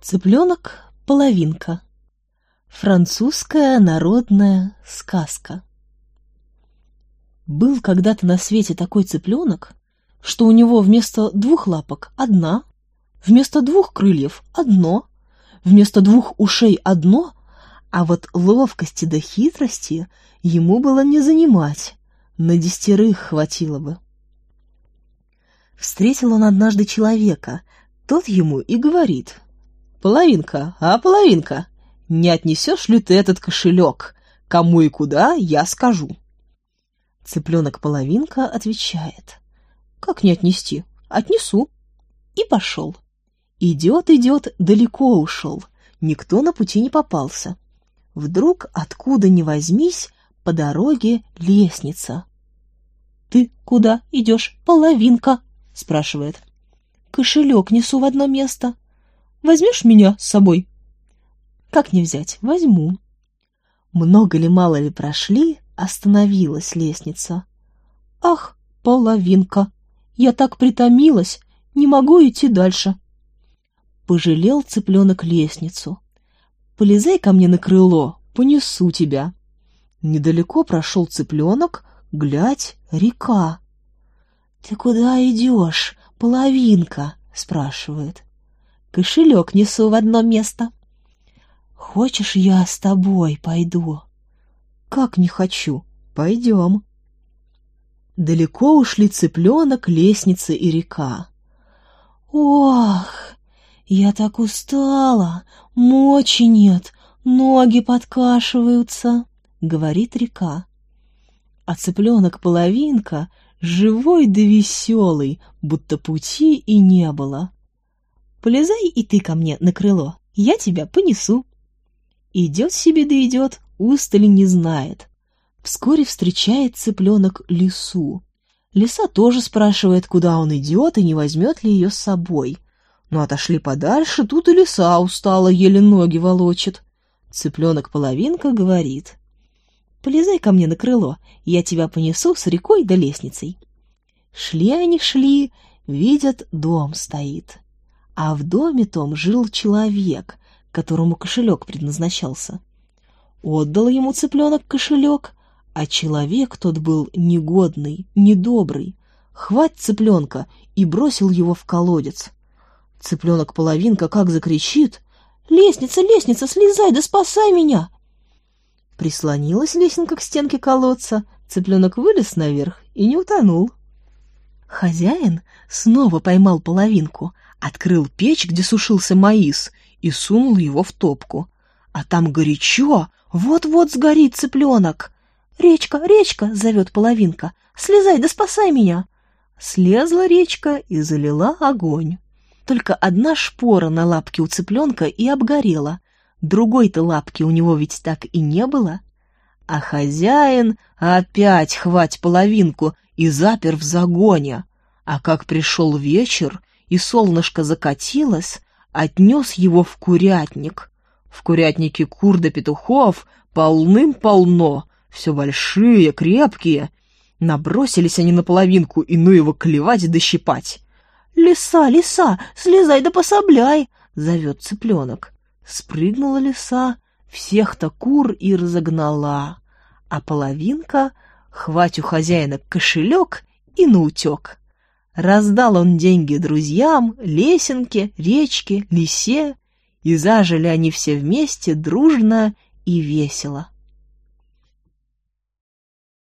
Цыпленок – половинка. Французская народная сказка. Был когда-то на свете такой цыпленок, что у него вместо двух лапок – одна, вместо двух крыльев – одно, вместо двух ушей – одно, а вот ловкости да хитрости ему было не занимать, на десятерых хватило бы. Встретил он однажды человека, тот ему и говорит – Половинка, а половинка. Не отнесешь ли ты этот кошелек? Кому и куда, я скажу. Цыпленок-половинка отвечает. Как не отнести? Отнесу. И пошел. Идет, идет, далеко ушел. Никто на пути не попался. Вдруг, откуда ни возьмись, по дороге лестница. «Ты куда идешь, половинка?» — спрашивает. «Кошелек несу в одно место», Возьмешь меня с собой? Как не взять? Возьму. Много ли мало ли прошли, остановилась лестница. Ах, половинка, я так притомилась, не могу идти дальше. Пожалел цыпленок лестницу. Полезай ко мне на крыло, понесу тебя. Недалеко прошел цыпленок, глядь, река. «Ты куда идешь, половинка?» — спрашивает кошелек несу в одно место. Хочешь, я с тобой пойду? Как не хочу. Пойдем. Далеко ушли цыпленок, лестница и река. Ох, я так устала, мочи нет, ноги подкашиваются, говорит река. А цыпленок-половинка живой да веселый, будто пути и не было. Полезай и ты ко мне на крыло, я тебя понесу. Идет себе да идет, устали не знает. Вскоре встречает цыпленок лису. Лиса тоже спрашивает, куда он идет и не возьмет ли ее с собой. Но отошли подальше, тут и лиса устала, еле ноги волочит. Цыпленок-половинка говорит. «Полезай ко мне на крыло, я тебя понесу с рекой да лестницей». Шли они шли, видят, дом стоит а в доме том жил человек, которому кошелек предназначался. Отдал ему цыпленок кошелек, а человек тот был негодный, недобрый. Хвать цыпленка и бросил его в колодец. Цыпленок-половинка как закричит «Лестница, лестница, слезай, да спасай меня!» Прислонилась лесенка к стенке колодца, цыпленок вылез наверх и не утонул. Хозяин снова поймал половинку — открыл печь, где сушился маис, и сунул его в топку. А там горячо, вот-вот сгорит цыпленок. «Речка, речка!» — зовет половинка. «Слезай да спасай меня!» Слезла речка и залила огонь. Только одна шпора на лапке у цыпленка и обгорела. Другой-то лапки у него ведь так и не было. А хозяин опять хвать половинку и запер в загоне. А как пришел вечер, и солнышко закатилось, отнес его в курятник. В курятнике кур да петухов полным-полно, все большие, крепкие. Набросились они на половинку, и ну его клевать да щипать. «Лиса, лиса, слезай да пособляй!» — зовет цыпленок. Спрыгнула лиса, всех-то кур и разогнала, а половинка — хвать у хозяина кошелек и наутек. Раздал он деньги друзьям, лесенке, речке, лисе, и зажили они все вместе дружно и весело.